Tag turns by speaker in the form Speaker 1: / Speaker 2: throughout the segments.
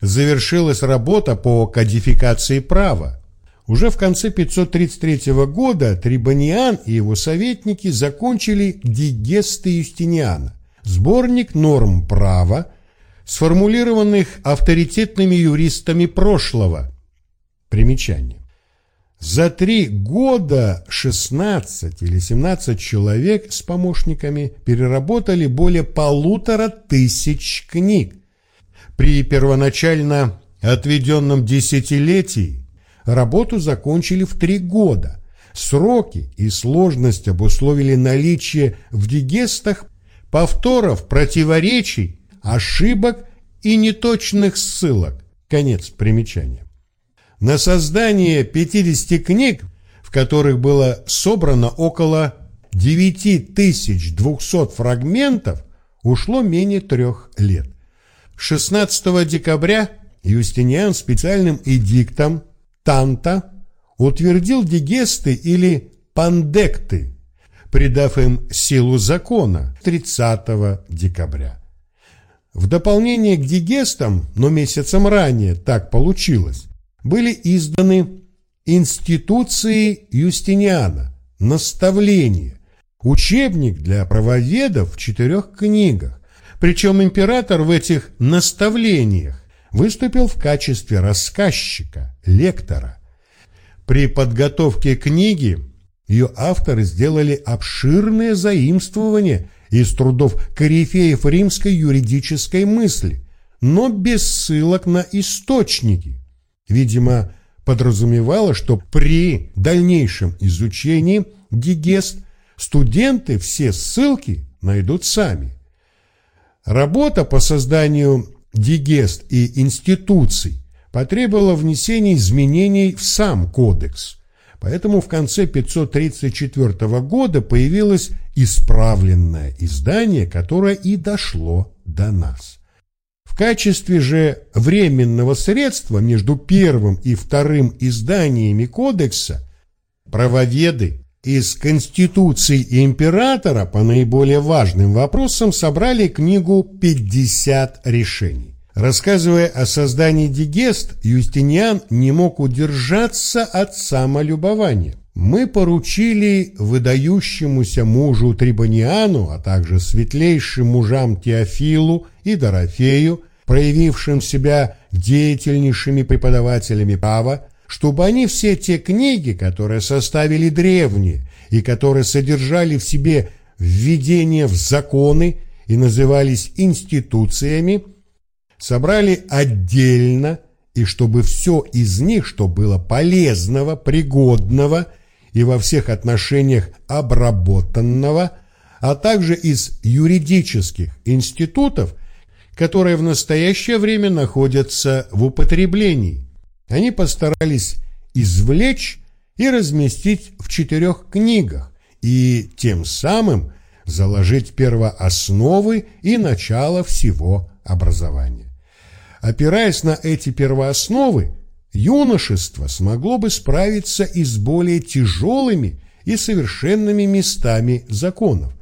Speaker 1: завершилась работа по кодификации права. Уже в конце 533 года Трибониан и его советники закончили «Дигесты Юстиниана» – сборник норм права, сформулированных авторитетными юристами прошлого. Примечание. За три года 16 или 17 человек с помощниками переработали более полутора тысяч книг. При первоначально отведенном десятилетии работу закончили в три года. Сроки и сложность обусловили наличие в дигестах повторов, противоречий, ошибок и неточных ссылок. Конец примечания. На создание 50 книг, в которых было собрано около 9200 фрагментов, ушло менее трех лет. 16 декабря Юстиниан специальным эдиктом Танта утвердил дигесты или пандекты, придав им силу закона 30 декабря. В дополнение к дигестам, но месяцем ранее так получилось, были изданы институции Юстиниана, наставления, учебник для правоведов в четырех книгах. Причем император в этих наставлениях выступил в качестве рассказчика, лектора. При подготовке книги ее авторы сделали обширное заимствование из трудов корифеев римской юридической мысли, но без ссылок на источники. Видимо, подразумевало, что при дальнейшем изучении дигест студенты все ссылки найдут сами. Работа по созданию дигест и институций потребовала внесения изменений в сам кодекс. Поэтому в конце 534 года появилось исправленное издание, которое и дошло до нас. В качестве же временного средства между первым и вторым изданиями кодекса правоведы из Конституции императора по наиболее важным вопросам собрали книгу «50 решений». Рассказывая о создании Дигест, Юстиниан не мог удержаться от самолюбования. Мы поручили выдающемуся мужу Трибониану, а также светлейшим мужам Теофилу и Дорофею, проявившим себя деятельнейшими преподавателями права, чтобы они все те книги, которые составили древние и которые содержали в себе введение в законы и назывались институциями, собрали отдельно, и чтобы все из них, что было полезного, пригодного и во всех отношениях обработанного, а также из юридических институтов, которые в настоящее время находятся в употреблении. Они постарались извлечь и разместить в четырех книгах и тем самым заложить первоосновы и начало всего образования. Опираясь на эти первоосновы, юношество смогло бы справиться и с более тяжелыми и совершенными местами законов.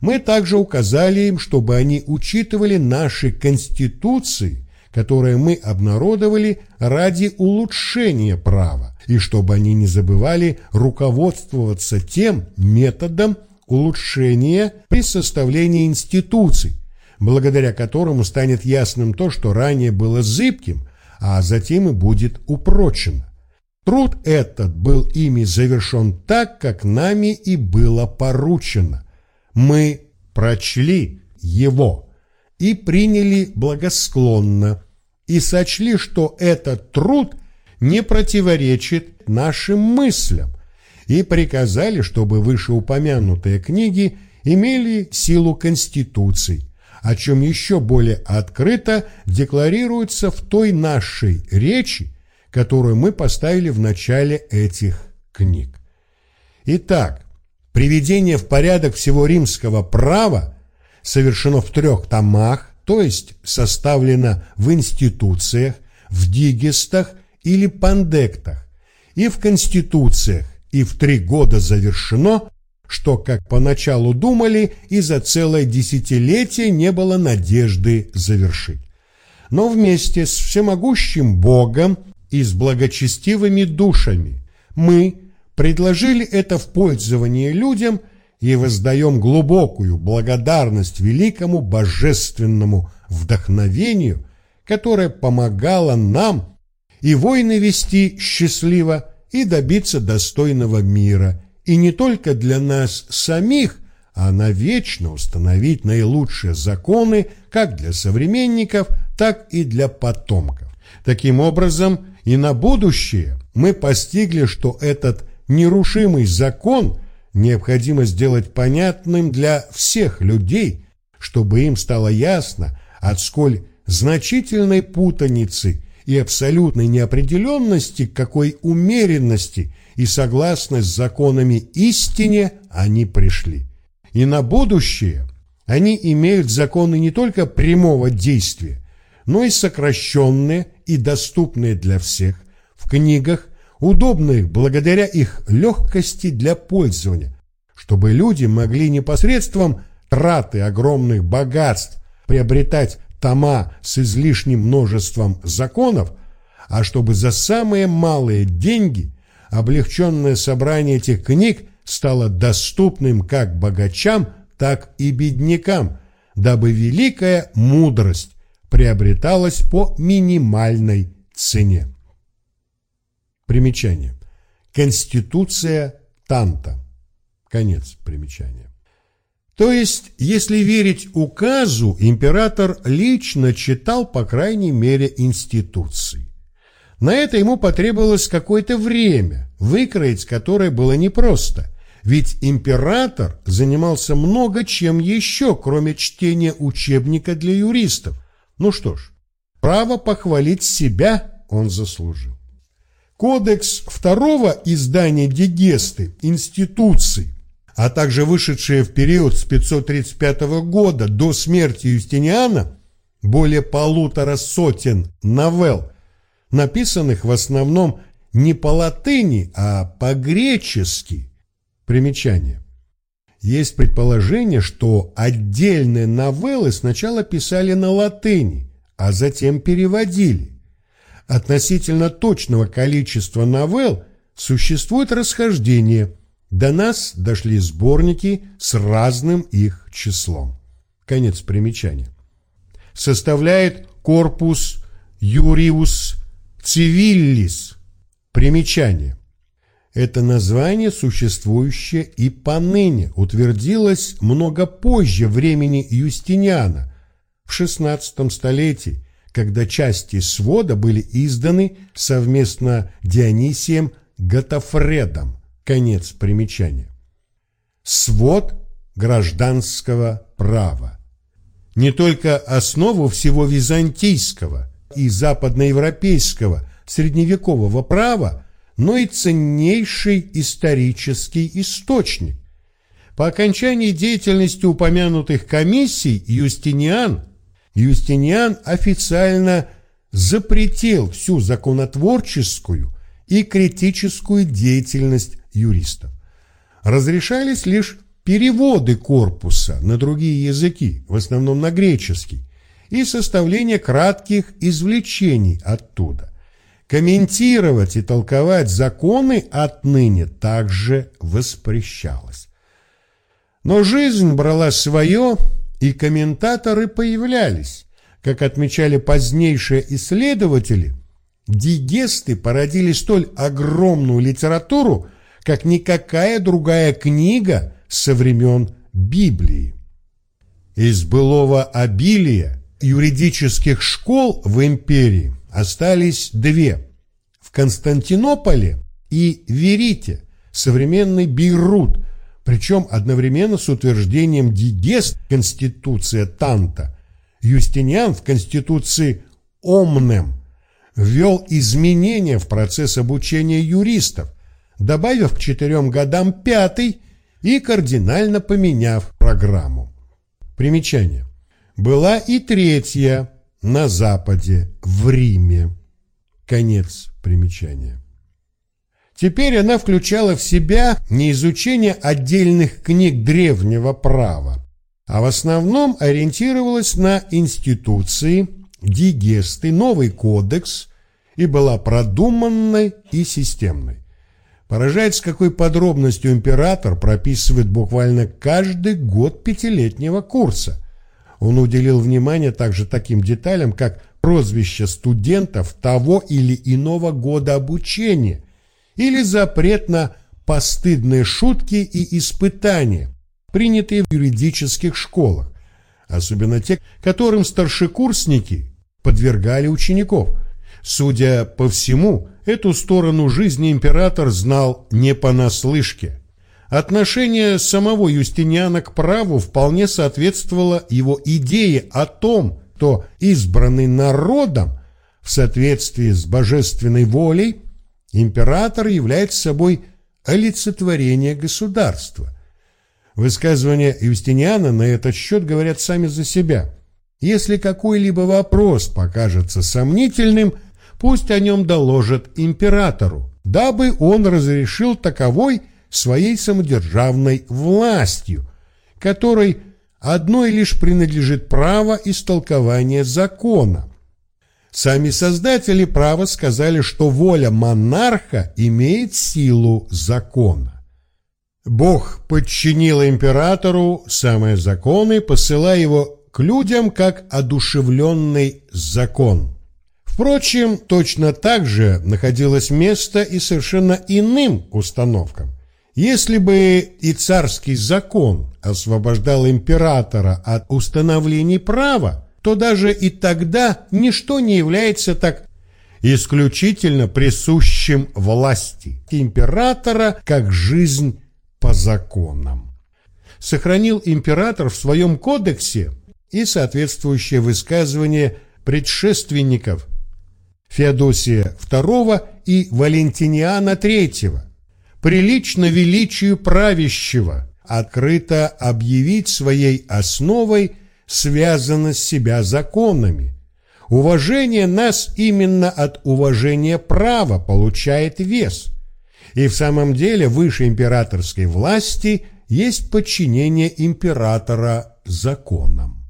Speaker 1: Мы также указали им, чтобы они учитывали наши конституции, которые мы обнародовали ради улучшения права, и чтобы они не забывали руководствоваться тем методом улучшения при составлении институций, благодаря которому станет ясным то, что ранее было зыбким, а затем и будет упрочено. Труд этот был ими завершен так, как нами и было поручено. Мы прочли его и приняли благосклонно, и сочли, что этот труд не противоречит нашим мыслям, и приказали, чтобы вышеупомянутые книги имели силу Конституции, о чем еще более открыто декларируется в той нашей речи, которую мы поставили в начале этих книг. Итак, приведение в порядок всего римского права совершено в трех томах, то есть составлено в институциях, в дигестах или пандектах, и в конституциях, и в три года завершено что, как поначалу думали, и за целое десятилетие не было надежды завершить. но вместе с всемогущим Богом и с благочестивыми душами мы предложили это в пользование людям и воздаем глубокую благодарность великому божественному вдохновению, которое помогало нам и войны вести счастливо, и добиться достойного мира, и не только для нас самих, а навечно установить наилучшие законы как для современников, так и для потомков. Таким образом, и на будущее мы постигли, что этот нерушимый закон необходимо сделать понятным для всех людей, чтобы им стало ясно, от сколь значительной путаницы и абсолютной неопределенности, какой умеренности и согласно с законами истине они пришли. И на будущее они имеют законы не только прямого действия, но и сокращенные и доступные для всех в книгах, удобных благодаря их легкости для пользования, чтобы люди могли непосредством траты огромных богатств приобретать тома с излишним множеством законов, а чтобы за самые малые деньги облегченное собрание этих книг стало доступным как богачам, так и беднякам, дабы великая мудрость приобреталась по минимальной цене. Примечание. Конституция Танта. Конец примечания. То есть, если верить указу, император лично читал, по крайней мере, институции. На это ему потребовалось какое-то время, выкроить которое было непросто, ведь император занимался много чем еще, кроме чтения учебника для юристов. Ну что ж, право похвалить себя он заслужил. Кодекс второго издания Дигесты «Институции», а также вышедшие в период с 535 года до смерти Юстиниана более полутора сотен новелл, написанных в основном не по латыни, а по-гречески. Примечание. Есть предположение, что отдельные новеллы сначала писали на латыни, а затем переводили. Относительно точного количества новелл существует расхождение. До нас дошли сборники с разным их числом. Конец примечания. Составляет корпус Юриус Цивиллис. Примечание. Это название, существующее и поныне, утвердилось много позже времени Юстиниана, в XVI столетии, когда части свода были изданы совместно Дионисием Готофредом. Конец примечания. Свод гражданского права. Не только основу всего византийского и западноевропейского средневекового права, но и ценнейший исторический источник. По окончании деятельности упомянутых комиссий Юстиниан – Юстиниан официально запретил всю законотворческую и критическую деятельность юристов. Разрешались лишь переводы корпуса на другие языки, в основном на греческий, и составление кратких извлечений оттуда. Комментировать и толковать законы отныне также воспрещалось. Но жизнь брала свое, и комментаторы появлялись. Как отмечали позднейшие исследователи, дигесты породили столь огромную литературу, как никакая другая книга со времен Библии. Из былого обилия юридических школ в империи остались две – в Константинополе и Верите, современный Бейрут – причем одновременно с утверждением Дигест Конституция Танта, Юстиниан в Конституции Омнем ввел изменения в процесс обучения юристов, добавив к четырем годам пятый и кардинально поменяв программу. Примечание. Была и третья на Западе, в Риме. Конец примечания. Теперь она включала в себя не изучение отдельных книг древнего права, а в основном ориентировалась на институции, дигесты, новый кодекс и была продуманной и системной. Поражает, с какой подробностью император прописывает буквально каждый год пятилетнего курса. Он уделил внимание также таким деталям, как прозвище студентов того или иного года обучения или запрет на постыдные шутки и испытания, принятые в юридических школах, особенно те, которым старшекурсники подвергали учеников. Судя по всему, эту сторону жизни император знал не понаслышке. Отношение самого Юстиниана к праву вполне соответствовало его идее о том, что избранный народом в соответствии с божественной волей император является собой олицетворение государства. Высказывания Юстиниана на этот счет говорят сами за себя. Если какой-либо вопрос покажется сомнительным, пусть о нем доложат императору, дабы он разрешил таковой своей самодержавной властью, которой одной лишь принадлежит право истолкования закона. Сами создатели права сказали, что воля монарха имеет силу закона. Бог подчинил императору самые законы, посылая его к людям как одушевленный закон. Впрочем, точно так же находилось место и совершенно иным установкам. Если бы и царский закон освобождал императора от установлений права, то даже и тогда ничто не является так исключительно присущим власти императора, как жизнь по законам. Сохранил император в своем кодексе и соответствующее высказывание предшественников Феодосия II и Валентиниана III, прилично величию правящего, открыто объявить своей основой связанность себя законами. Уважение нас именно от уважения права получает вес. И в самом деле выше императорской власти есть подчинение императора законам.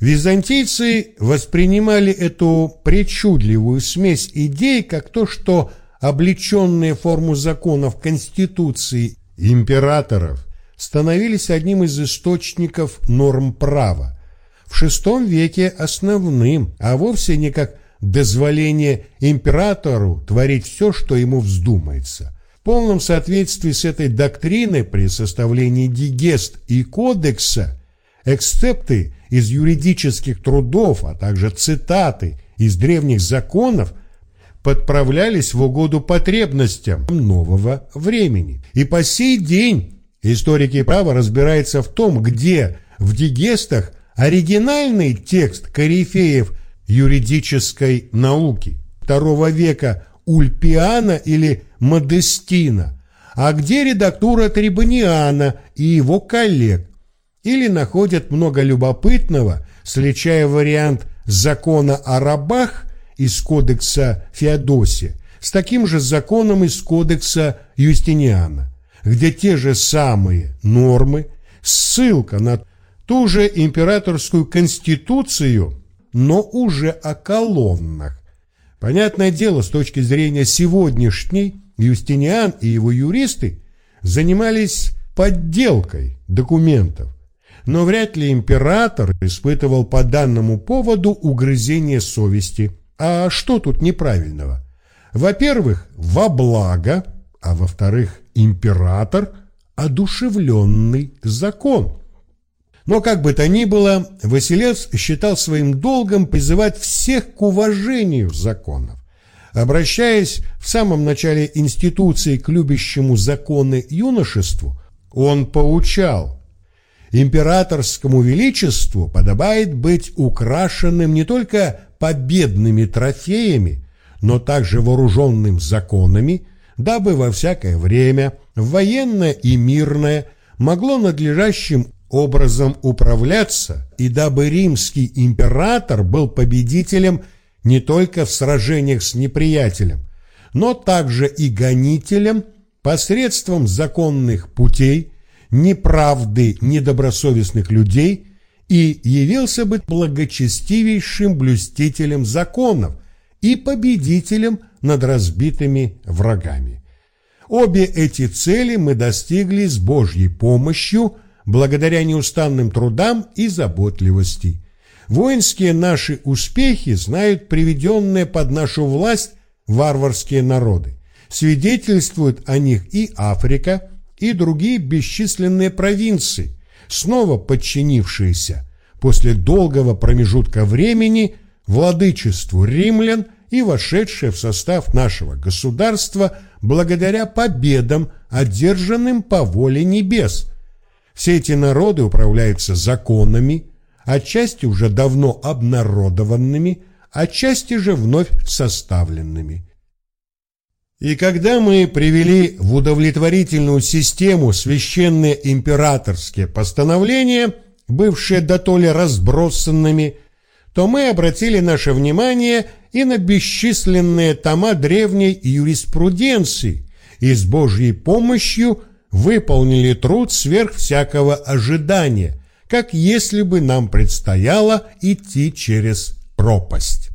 Speaker 1: Византийцы воспринимали эту причудливую смесь идей как то, что облеченные форму законов Конституции императоров становились одним из источников норм права, в VI веке основным, а вовсе не как дозволение императору творить все, что ему вздумается. В полном соответствии с этой доктриной при составлении дигест и кодекса эксцепты из юридических трудов, а также цитаты из древних законов подправлялись в угоду потребностям нового времени. И по сей день историки права разбираются в том, где в дигестах оригинальный текст корифеев юридической науки II века Ульпиана или Модестина, а где редактура Трибониана и его коллег, или находят много любопытного, сличая вариант закона о рабах из кодекса Феодосия с таким же законом из кодекса Юстиниана, где те же самые нормы, ссылка на ту же императорскую конституцию, но уже о колоннах. Понятное дело, с точки зрения сегодняшней, Юстиниан и его юристы занимались подделкой документов, но вряд ли император испытывал по данному поводу угрызение совести. А что тут неправильного? Во-первых, во благо, а во-вторых, император – одушевленный закон. Но как бы то ни было, Василевс считал своим долгом призывать всех к уважению законов. Обращаясь в самом начале институции к любящему законы юношеству, он поучал Императорскому величеству подобает быть украшенным не только победными трофеями, но также вооруженным законами, дабы во всякое время, военное и мирное, могло надлежащим образом управляться, и дабы римский император был победителем не только в сражениях с неприятелем, но также и гонителем посредством законных путей, неправды недобросовестных людей, и явился бы благочестивейшим блюстителем законов и победителем над разбитыми врагами. Обе эти цели мы достигли с Божьей помощью, благодаря неустанным трудам и заботливости. Воинские наши успехи знают приведенные под нашу власть варварские народы. Свидетельствуют о них и Африка, и другие бесчисленные провинции, снова подчинившиеся после долгого промежутка времени владычеству римлян и вошедшие в состав нашего государства благодаря победам, одержанным по воле небес. Все эти народы управляются законами, отчасти уже давно обнародованными, отчасти же вновь составленными. И когда мы привели в удовлетворительную систему священные императорские постановления, бывшие дотоле разбросанными, то мы обратили наше внимание и на бесчисленные тома древней юриспруденции и с Божьей помощью выполнили труд сверх всякого ожидания, как если бы нам предстояло идти через пропасть.